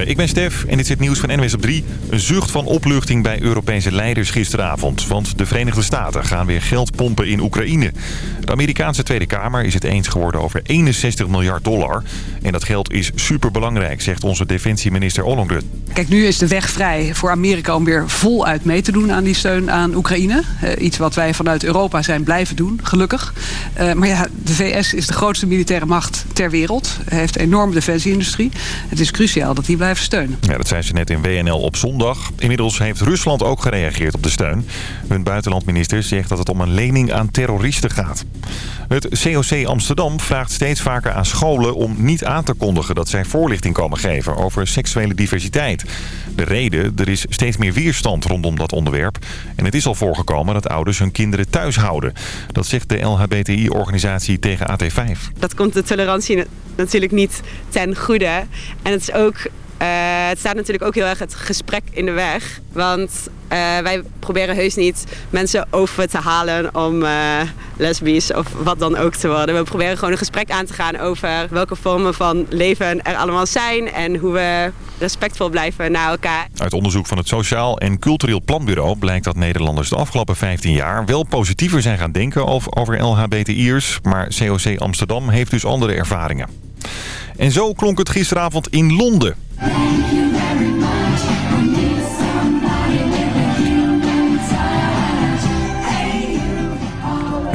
Goedemorgen, ik ben Stef en dit is het nieuws van NWS op 3. Een zucht van opluchting bij Europese leiders gisteravond. Want de Verenigde Staten gaan weer geld pompen in Oekraïne. De Amerikaanse Tweede Kamer is het eens geworden over 61 miljard dollar. En dat geld is superbelangrijk, zegt onze defensieminister Ollongren. Kijk, nu is de weg vrij voor Amerika om weer voluit mee te doen aan die steun aan Oekraïne. Uh, iets wat wij vanuit Europa zijn blijven doen, gelukkig. Uh, maar ja, de VS is de grootste militaire macht ter wereld. Heeft een enorme defensieindustrie. Het is cruciaal dat die blijven steunen. Ja, dat zei ze net in WNL op zondag. Inmiddels heeft Rusland ook gereageerd op de steun. Hun buitenlandminister zegt dat het om een lening aan terroristen gaat. Het COC Amsterdam vraagt steeds vaker aan scholen om niet aan te kondigen dat zij voorlichting komen geven over seksuele diversiteit. De reden, er is steeds meer weerstand rondom dat onderwerp. En het is al voorgekomen dat ouders hun kinderen thuis houden. Dat zegt de LHBTI-organisatie tegen AT5. Dat komt de tolerantie natuurlijk niet ten goede. En het is ook het staat natuurlijk ook heel erg het gesprek in de weg. Want uh, wij proberen heus niet mensen over te halen om uh, lesbisch of wat dan ook te worden. We proberen gewoon een gesprek aan te gaan over welke vormen van leven er allemaal zijn. En hoe we respectvol blijven naar elkaar. Uit onderzoek van het Sociaal en Cultureel Planbureau blijkt dat Nederlanders de afgelopen 15 jaar wel positiever zijn gaan denken over LHBTI'ers. Maar COC Amsterdam heeft dus andere ervaringen. En zo klonk het gisteravond in Londen.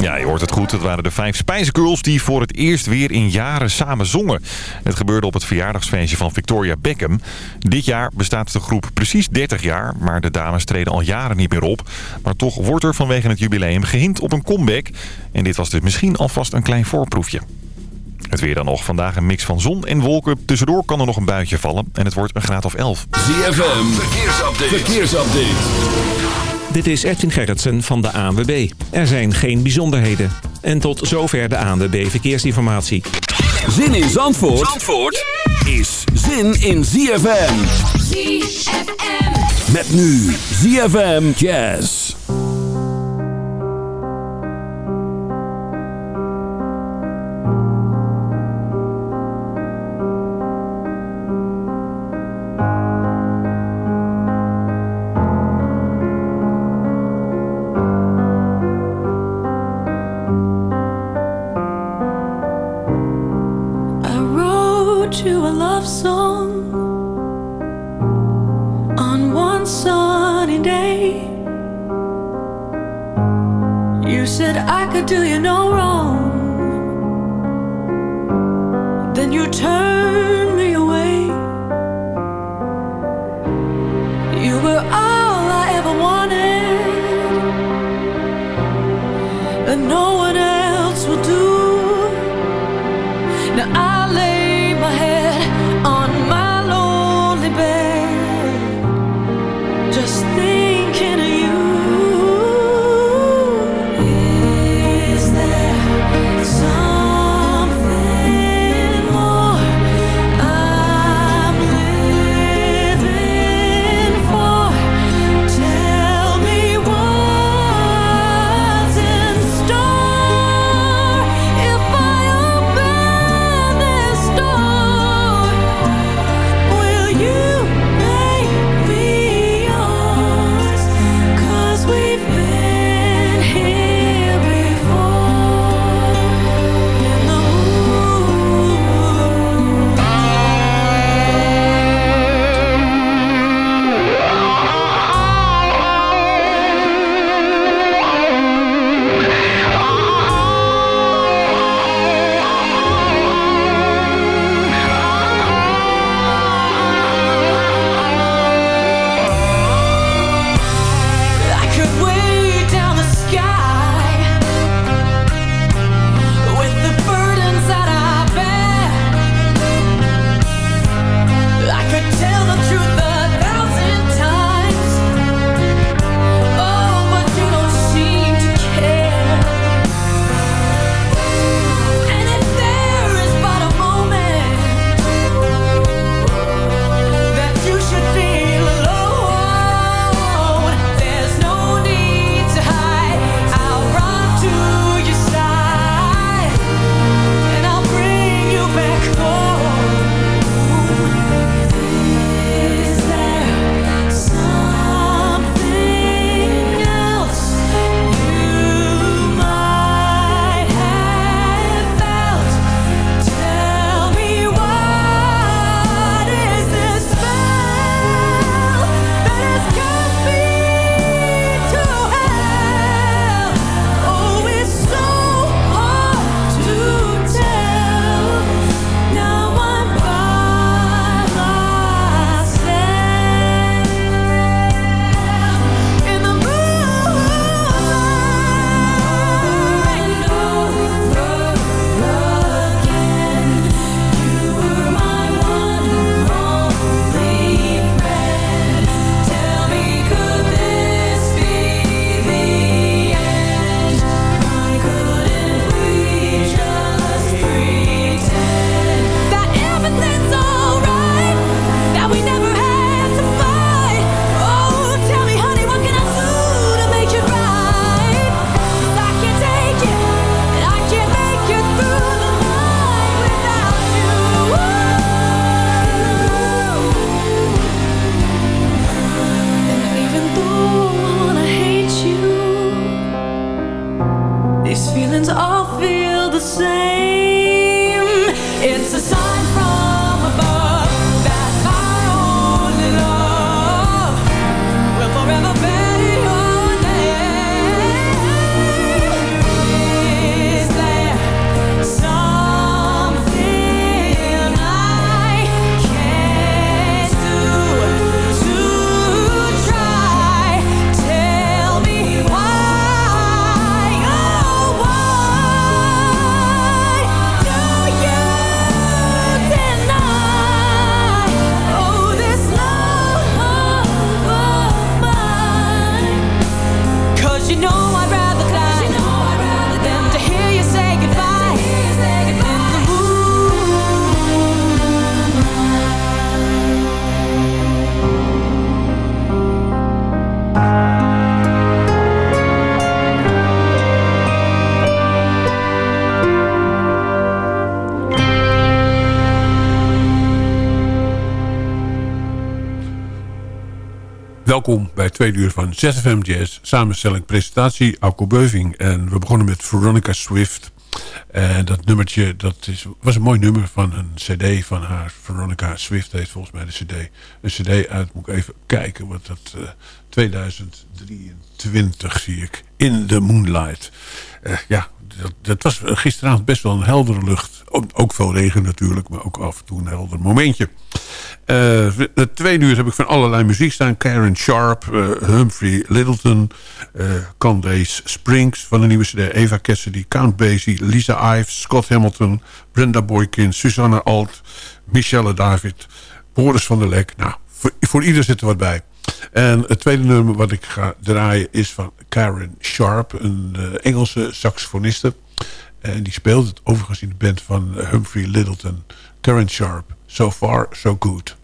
Ja, je hoort het goed. Het waren de vijf Spice Girls die voor het eerst weer in jaren samen zongen. Het gebeurde op het verjaardagsfeestje van Victoria Beckham. Dit jaar bestaat de groep precies 30 jaar, maar de dames treden al jaren niet meer op. Maar toch wordt er vanwege het jubileum gehind op een comeback. En dit was dus misschien alvast een klein voorproefje. Het weer dan nog. Vandaag een mix van zon en wolken. Tussendoor kan er nog een buitje vallen. En het wordt een graad of 11. ZFM. Verkeersupdate. Verkeersupdate. Dit is Edwin Gerritsen van de ANWB. Er zijn geen bijzonderheden. En tot zover de ANWB Verkeersinformatie. Zin in Zandvoort, Zandvoort is zin in ZFM. ZFM. Met nu ZFM Jazz. Welkom bij twee uur van ZFM Jazz. Samenstelling, presentatie, Alco Beuving. En we begonnen met Veronica Swift. En dat nummertje, dat is, was een mooi nummer van een cd van haar. Veronica Swift heeft volgens mij de cd. Een cd uit, moet ik even kijken. Wat dat, uh, 2023 zie ik. In the Moonlight. Uh, ja, dat, dat, was gisteravond best wel een heldere lucht. Ook, veel regen natuurlijk, maar ook af en toe een helder momentje. Uh, de tweede uur heb ik van allerlei muziek staan. Karen Sharp, uh, Humphrey Littleton, uh, Candace Springs van de nieuwe CD. Eva Cassidy, Count Basie, Lisa Ives, Scott Hamilton, Brenda Boykin, Susanna Alt, Michelle David, Boris van der Lek. Nou, voor, voor ieder zit er wat bij. En het tweede nummer wat ik ga draaien is van Karen Sharp, een Engelse saxofoniste. En die speelt het overigens in de band van Humphrey Littleton. Karen Sharp. So far, so good.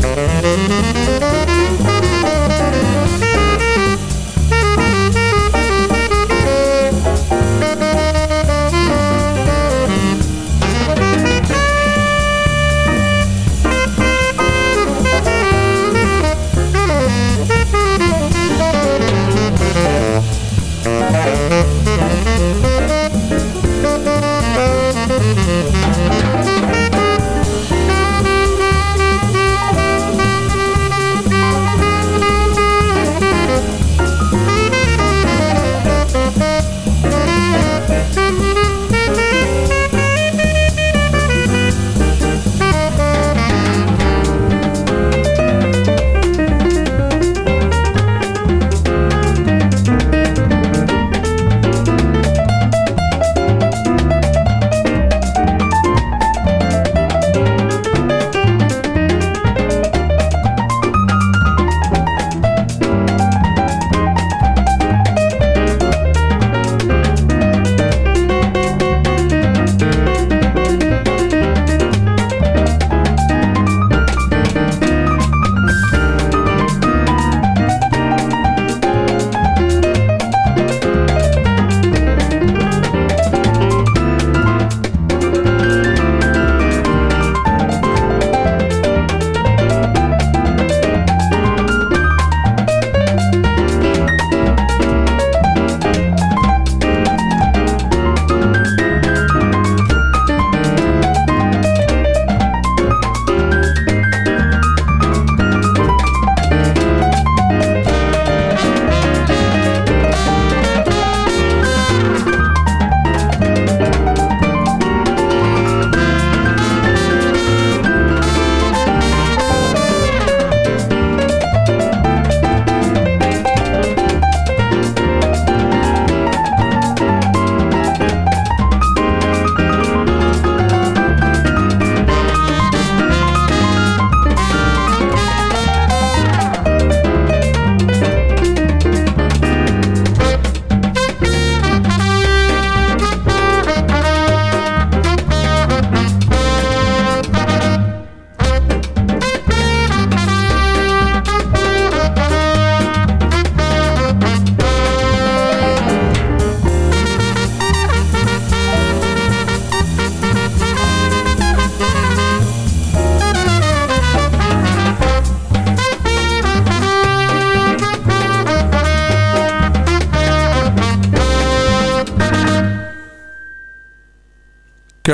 MUZIEK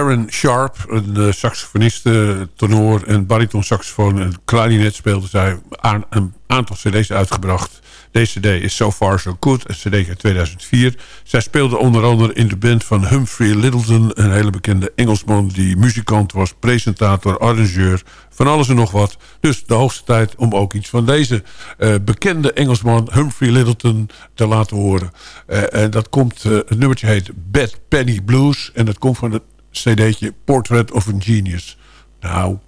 Karen Sharp, een uh, saxofoniste, tenor en baritonsaxofoon en klarinet speelde zij aan, een aantal cd's uitgebracht. Deze cd is So Far So Good, een cd uit 2004. Zij speelde onder andere in de band van Humphrey Littleton... een hele bekende Engelsman die muzikant was, presentator, arrangeur... van alles en nog wat. Dus de hoogste tijd om ook iets van deze uh, bekende Engelsman... Humphrey Littleton te laten horen. En dat komt, het nummertje heet Bad Penny Blues... en dat komt van het cd'tje Portrait of a Genius. Nou...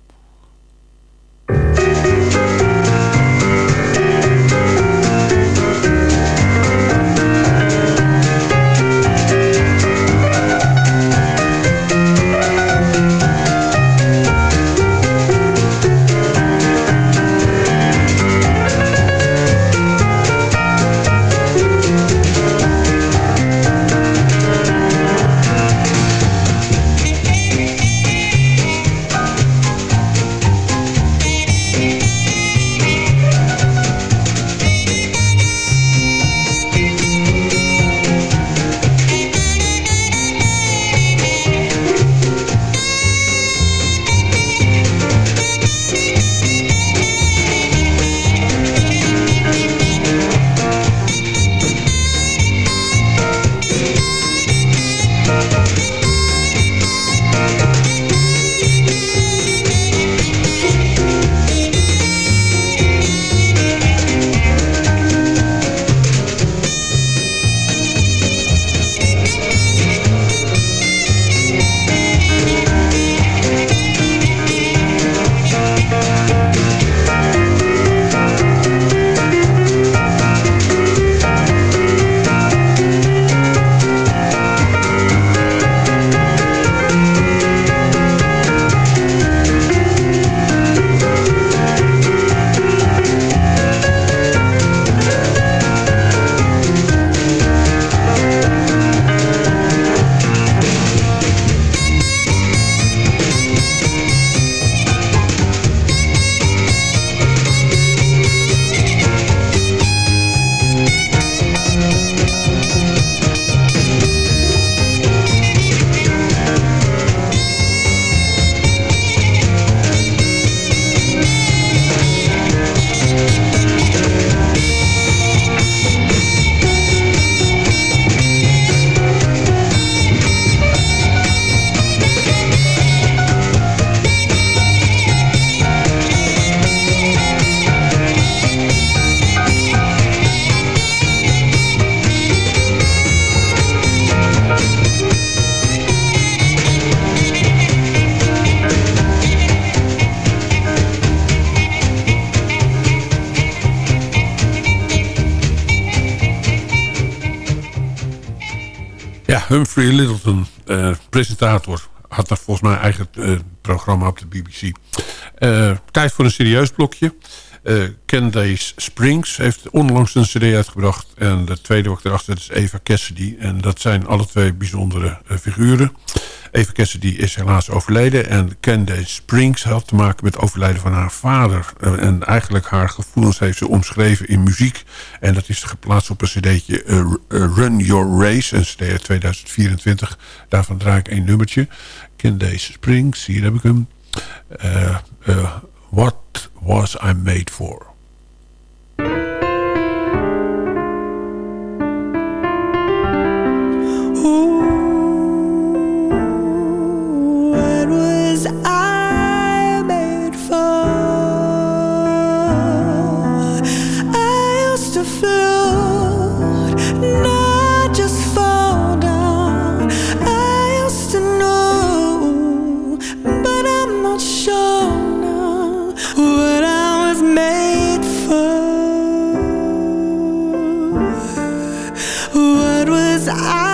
Humphrey Littleton, uh, presentator. Had daar volgens mij eigen uh, programma op de BBC. Uh, tijd voor een serieus blokje. Uh, Candace Springs heeft onlangs een cd uitgebracht. En de tweede wat erachter is Eva Cassidy. En dat zijn alle twee bijzondere figuren. Eva Cassidy is helaas overleden. En Candace Springs had te maken met het overlijden van haar vader. En eigenlijk haar gevoelens heeft ze omschreven in muziek. En dat is geplaatst op een cd'tje uh, Run Your Race. Een cd uit 2024. Daarvan draai ik één nummertje. Candace Springs, hier heb ik hem. What was I made for? I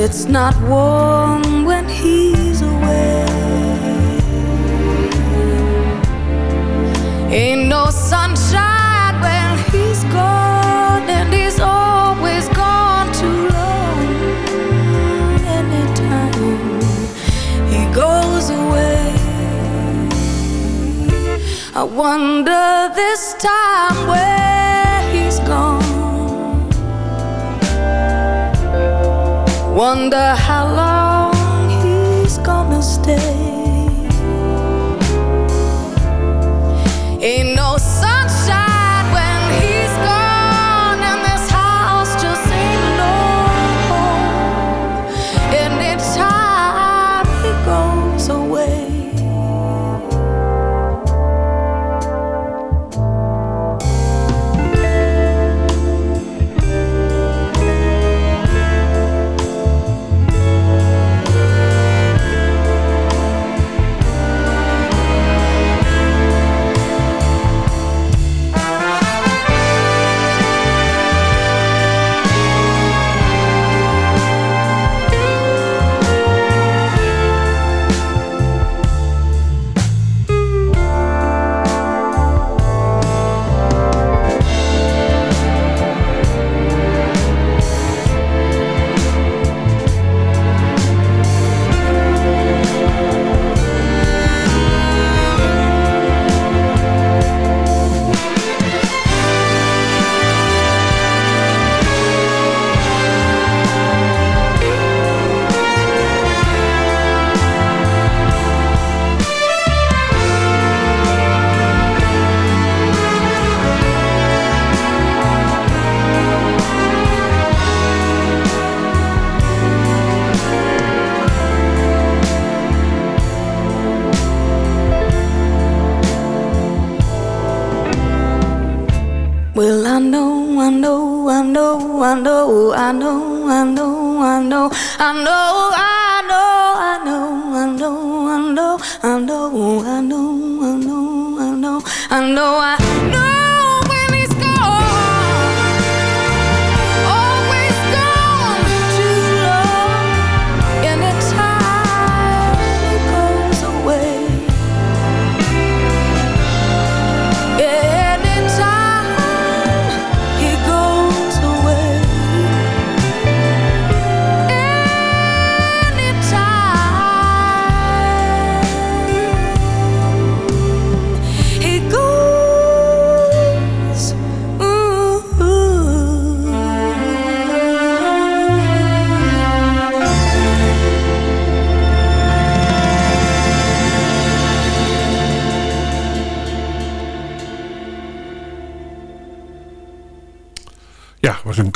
It's not warm when he's away. Ain't no sunshine when he's gone, and he's always gone too long. Anytime he goes away, I wonder this time where. Wonder how long he's gonna stay.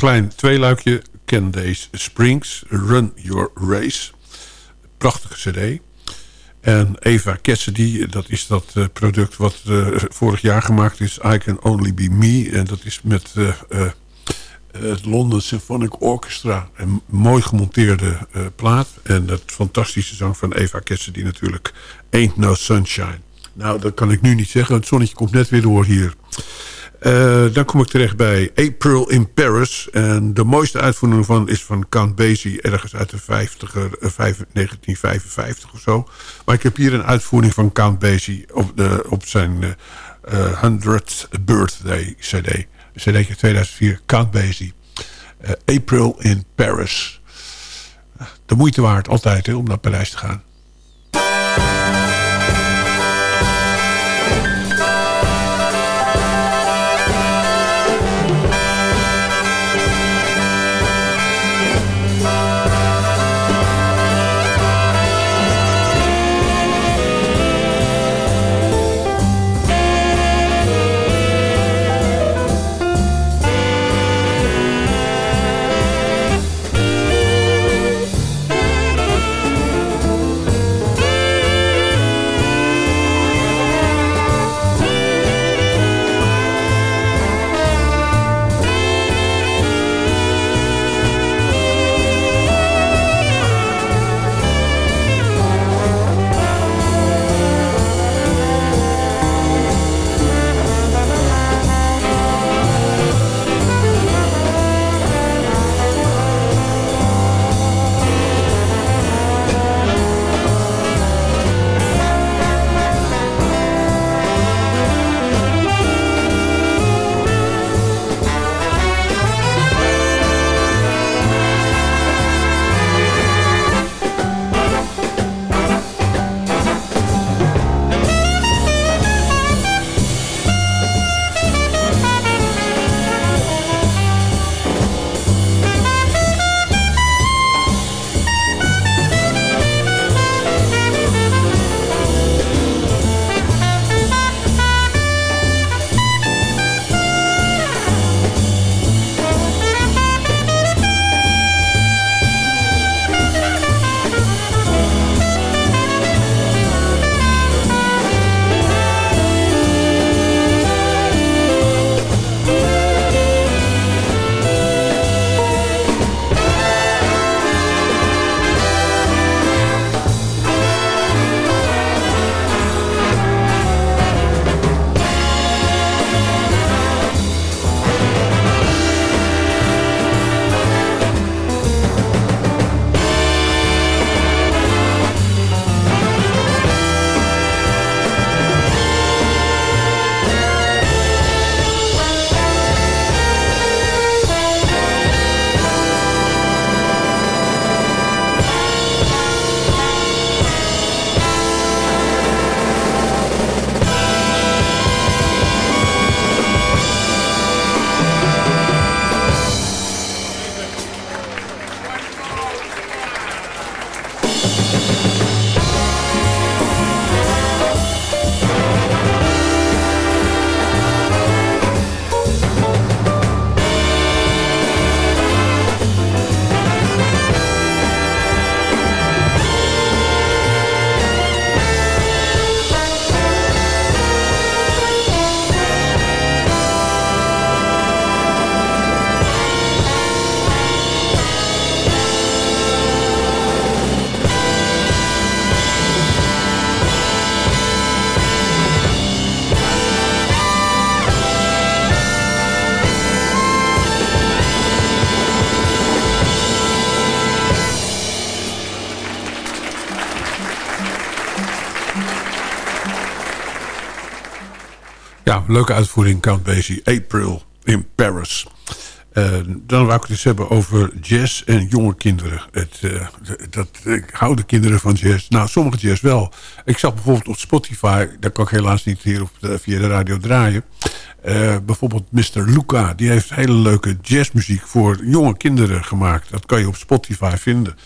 Klein tweeluikje. Candace Springs, Run Your Race. Prachtige cd. En Eva Cassidy, dat is dat uh, product wat uh, vorig jaar gemaakt is. I Can Only Be Me. En dat is met uh, het London Symphonic Orchestra. Een mooi gemonteerde plaat. En dat fantastische zang van Eva Cassidy natuurlijk. Ain't No Sunshine. Nou, dat kan ik nu niet zeggen. Het zonnetje komt net weer door hier. Uh, dan kom ik terecht bij April in Paris. En de mooiste uitvoering van is van Count Basie... ergens uit de 50 er, 1955 of zo. Maar ik heb hier een uitvoering van Count Basie... op, de, op zijn uh, 100th birthday cd. CD 2004, Count Basie. April in Paris. De moeite waard altijd hè, om naar Parijs te gaan. Leuke uitvoering Count Basie. April in Paris. Uh, dan wou ik het eens hebben over jazz en jonge kinderen. Het, uh, dat, ik hou de kinderen van jazz. Nou, sommige jazz wel. Ik zag bijvoorbeeld op Spotify... dat kan ik helaas niet hier op via de radio draaien... Uh, bijvoorbeeld Mr. Luca, die heeft hele leuke jazzmuziek voor jonge kinderen gemaakt. Dat kan je op Spotify vinden.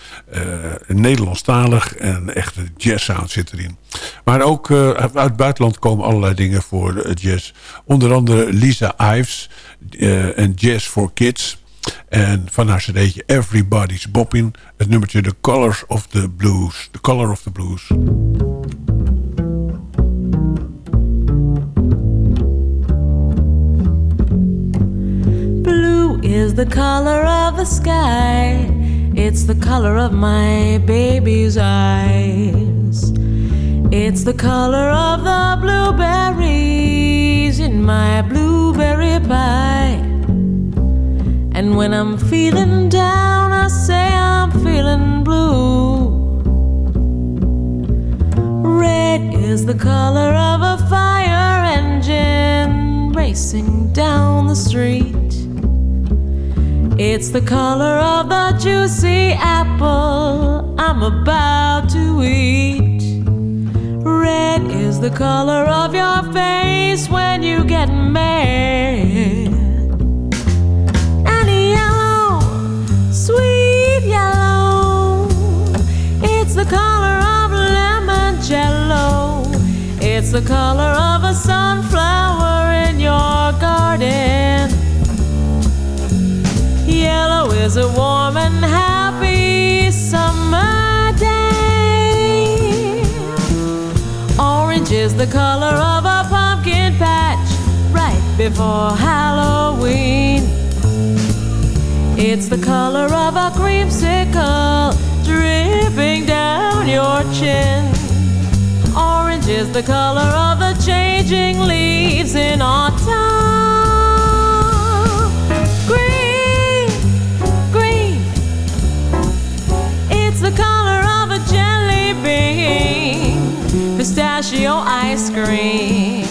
Nederlandstalig en echte jazzsound zit erin. Maar ook uit het buitenland komen allerlei dingen voor jazz. Onder andere Lisa Ives en Jazz for Kids. En van haar cd'tje Everybody's Bopping. Het nummertje The Colors of the Blues. The Color of the Blues. is the color of the sky. It's the color of my baby's eyes. It's the color of the blueberries in my blueberry pie. And when I'm feeling down, I say I'm feeling blue. Red is the color of a fire engine racing down the street. It's the color of the juicy apple I'm about to eat. Red is the color of your face when you get mad. And yellow, sweet yellow, it's the color of lemon jello. It's the color of a sunflower is a warm and happy summer day. Orange is the color of a pumpkin patch right before Halloween. It's the color of a creamsicle dripping down your chin. Orange is the color of the changing leaves in autumn. Jelly. Pistachio ice cream.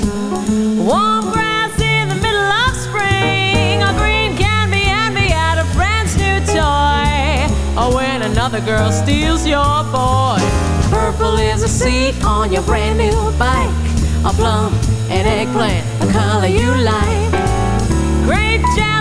Warm grass in the middle of spring. A green can be envy at a friend's new toy. Or when another girl steals your boy. Purple is a seat on your brand new bike. A plum, an eggplant, the color you like. Grape jelly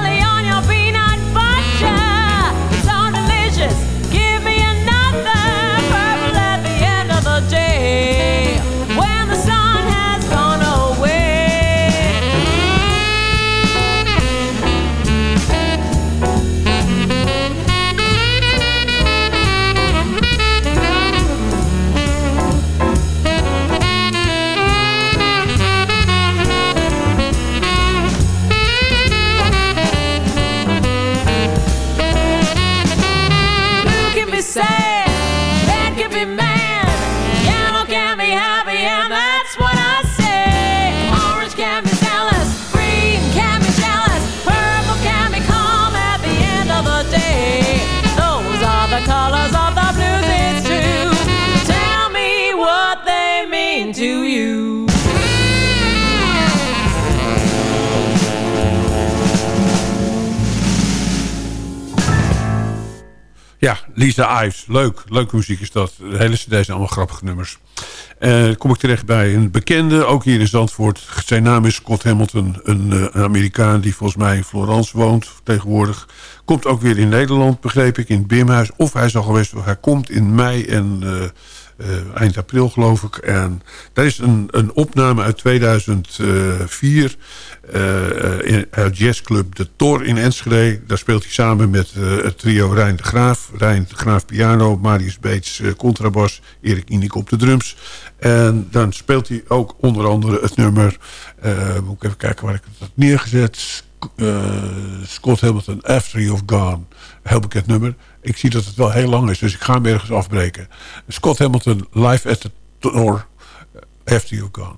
Ja, Lisa Ives. Leuk. Leuke muziek is dat. De hele cd zijn allemaal grappige nummers. Eh kom ik terecht bij een bekende, ook hier in Zandvoort. Zijn naam is Scott Hamilton, een, eh, Amerikaan die volgens mij in Florence woont tegenwoordig. Komt ook weer in Nederland, begreep ik, in het Bimhuis. Of hij is al geweest, hij komt in mei en eh, eh, eind april geloof ik. En daar is een, een opname uit 2004 eh, in het jazzclub De Tor in Enschede. Daar speelt hij samen met eh, het trio Rijn de Graaf. Rijn de Graaf piano, Marius Beets eh, contrabas, Erik Inik op de drums. En dan speelt hij ook onder andere het nummer... eh, moet ik even kijken waar ik het had neergezet... eh, Scott Hamilton, After You've Gone. Heel bekend nummer. Ik zie dat het wel heel lang is, dus ik ga hem ergens afbreken. Scott Hamilton, live at the Tor, After You've Gone.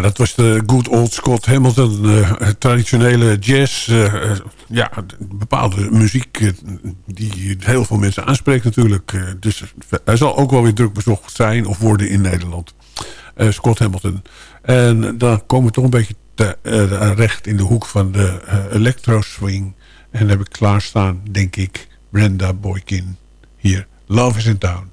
Dat was de good old Scott Hamilton. eh, traditionele jazz. eh, eh, ja, bepaalde muziek die heel veel mensen aanspreekt natuurlijk. Dus hij zal ook wel weer druk bezocht zijn of worden in Nederland. Scott Hamilton. En dan komen we toch een beetje recht in de hoek van de electro swing. En dan heb ik klaarstaan, denk ik, Brenda Boykin. Hier, Love is in Town.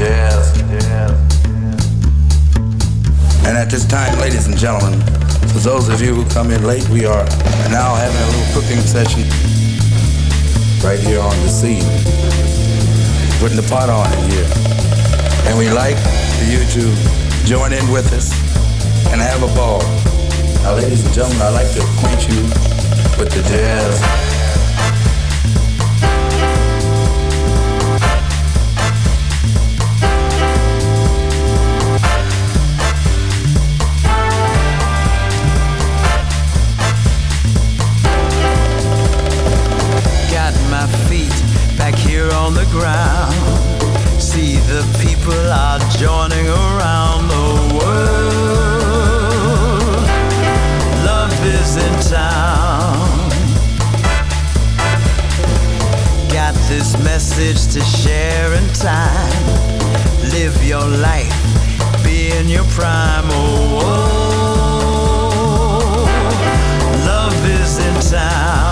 Yes, yes. And at this time, ladies and gentlemen, for those of you who come in late, we are now having a little cooking session right here on the scene. Putting the pot on in here. And we like for you to join in with us and have a ball. Now, ladies and gentlemen, I'd like to acquaint you with the jazz. On the ground. See the people are joining around the world. Love is in town. Got this message to share in time. Live your life, be in your prime. Oh, oh. love is in town.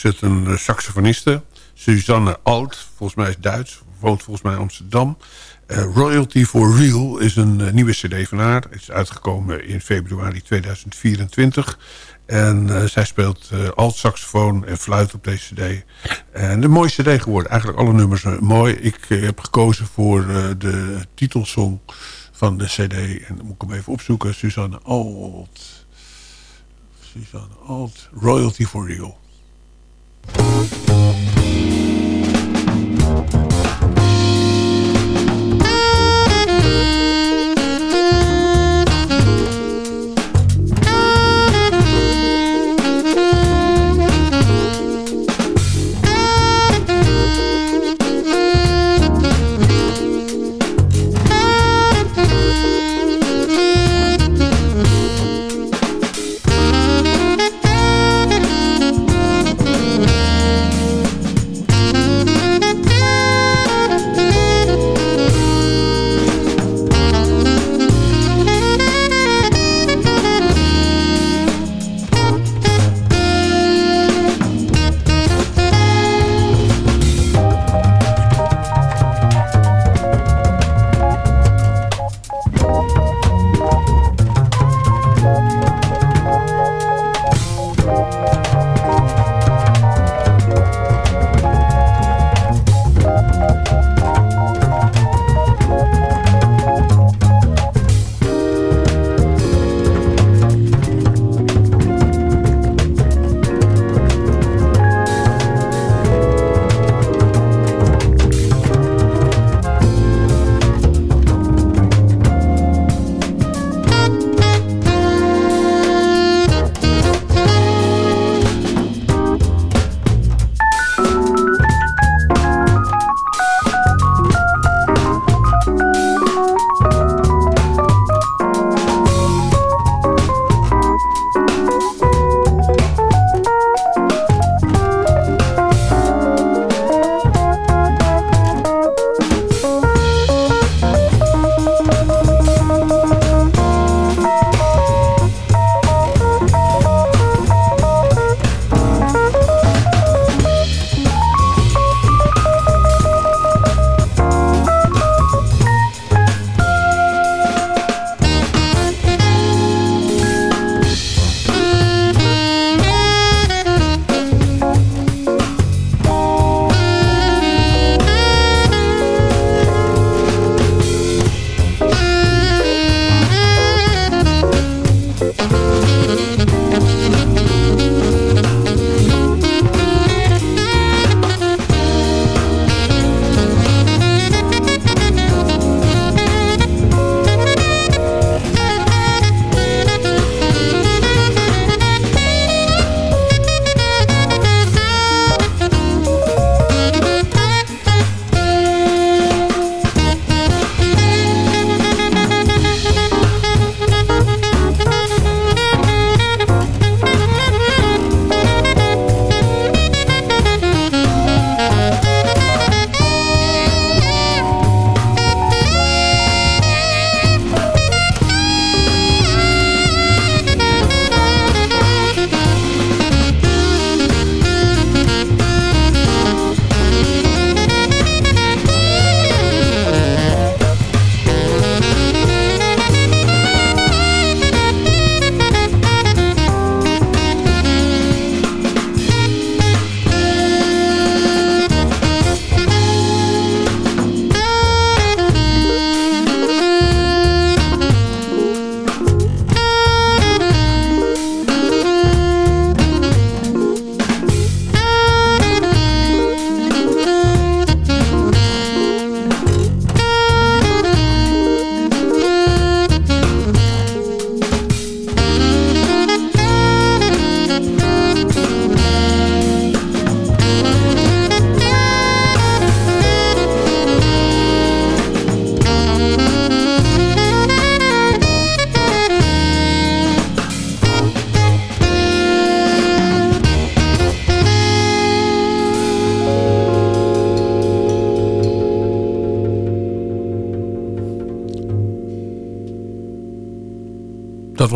Klaargezet een eh, saxofoniste. Suzanne Alt, volgens mij is Duits. Woont volgens mij in Amsterdam. Eh, Royalty for Real is een eh, nieuwe cd van haar. is uitgekomen in februari 2024. En zij speelt eh alt-saxofoon en fluit op deze cd. En een mooie cd geworden. Eigenlijk alle nummers mooi. Ik heb gekozen voor de titelsong van de cd. En dan moet ik hem even opzoeken. Suzanne Alt. Suzanne Alt. Royalty for Real. Mm-hmm.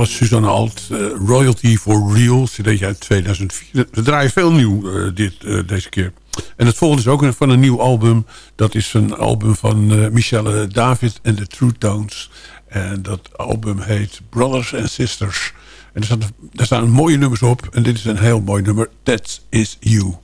Was Suzanne Alt, eh, Royalty for Real, cd'tje uit 2004. We draaien veel nieuw eh, dit, eh, deze keer. En het volgende is ook van een nieuw album. Dat is een album van Michelle David en de True Tones. En dat album heet Brothers and Sisters. En er staan, daar staan mooie nummers op. En dit is een heel mooi nummer. That is You.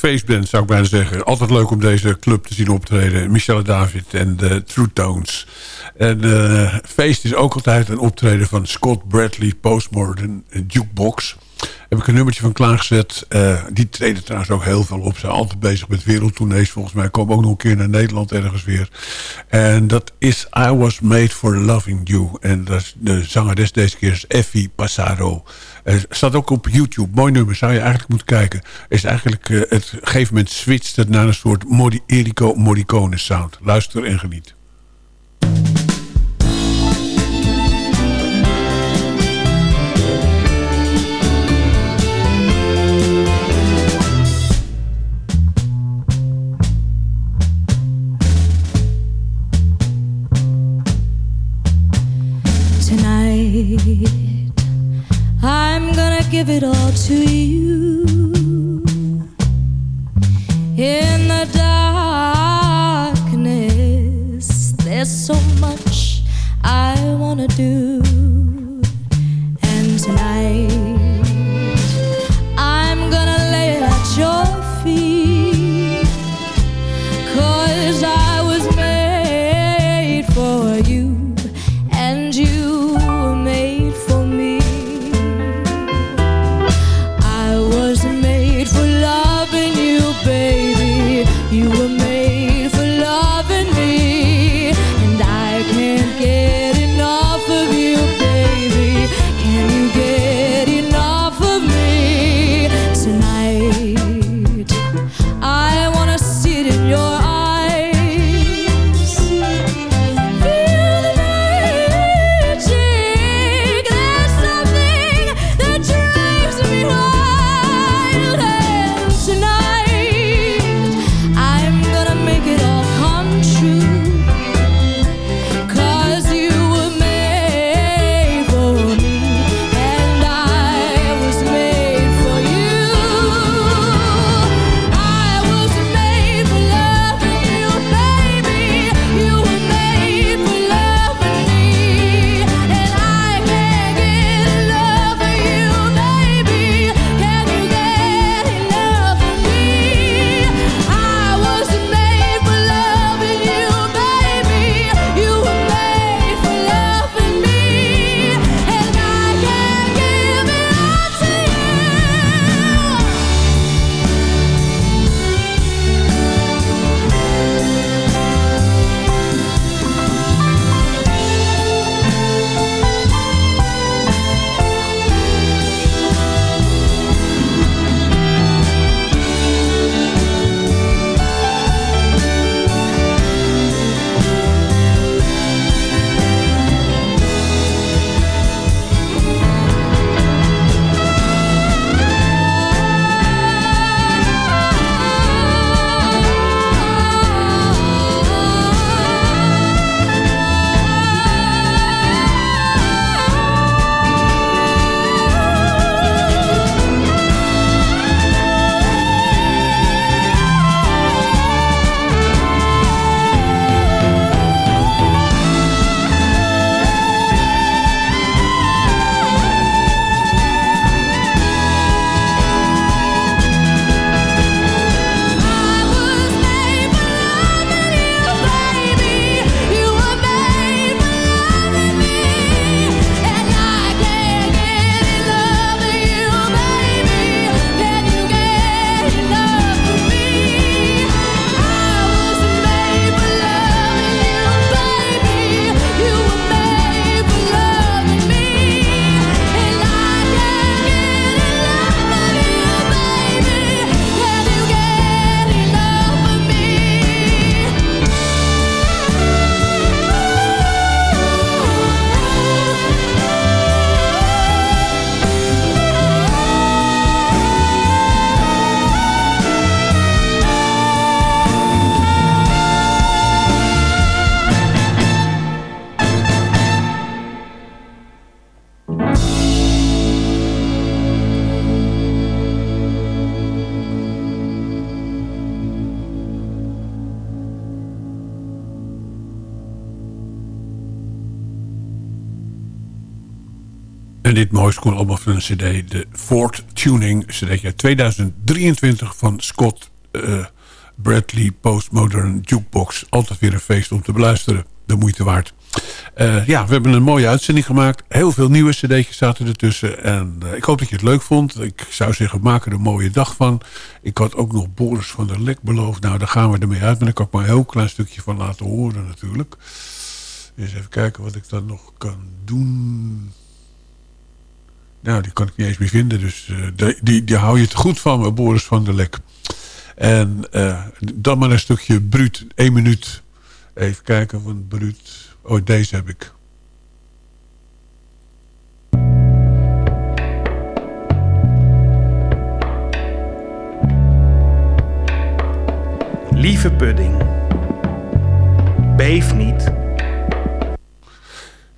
Feestband zou ik bijna zeggen. Altijd leuk om deze club te zien optreden. Michelle David en de True Tones. En eh, feest is ook altijd een optreden van Scott Bradley Postmodern Jukebox. Heb ik een nummertje van klaargezet. Eh, die treden trouwens ook heel veel op. Zijn altijd bezig met wereldtournees volgens mij. Komen ook nog een keer naar Nederland ergens weer. En dat is I Was Made For Loving You. En dat is de zangeres deze keer is Effie Passaro. Eh, staat ook op YouTube. Mooi nummer. Zou je eigenlijk moeten kijken. Is eigenlijk, eh, het, gegeven moment switcht het naar een soort Erico Morricone sound. Luister en geniet. Tonight give it all to you. In the darkness, there's so much I wanna do. Dit allemaal van een cd. De Ford Tuning cd uit 2023 van Scott eh, Bradley Postmodern Jukebox. Altijd weer een feest om te beluisteren. De moeite waard. Eh, ja, we hebben een mooie uitzending gemaakt. Heel veel nieuwe cd'tjes zaten ertussen. En eh, ik hoop dat je het leuk vond. Ik zou zeggen, maak er een mooie dag van. Ik had ook nog Boris van der Lek beloofd. Nou, daar gaan we ermee uit. Maar daar kan ik maar een heel klein stukje van laten horen natuurlijk. Eens even kijken wat ik dan nog kan doen. Nou, die kan ik niet eens meer vinden. Dus eh, die, die, die hou je te goed van Boris van der Lek. En eh, dan maar een stukje bruut. één minuut. Even kijken van bruut. Oh, deze heb ik. Lieve pudding, beef niet.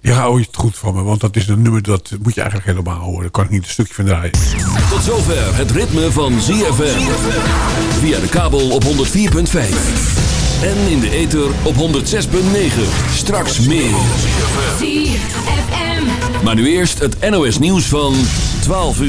Ja, je het goed van me. Want dat is een nummer dat moet je eigenlijk helemaal horen. Daar kan ik niet een stukje van draaien. Tot zover het ritme van ZFM. Via de kabel op 104.5. En in de ether op 106.9. Straks meer. Maar nu eerst het NOS nieuws van 12 uur.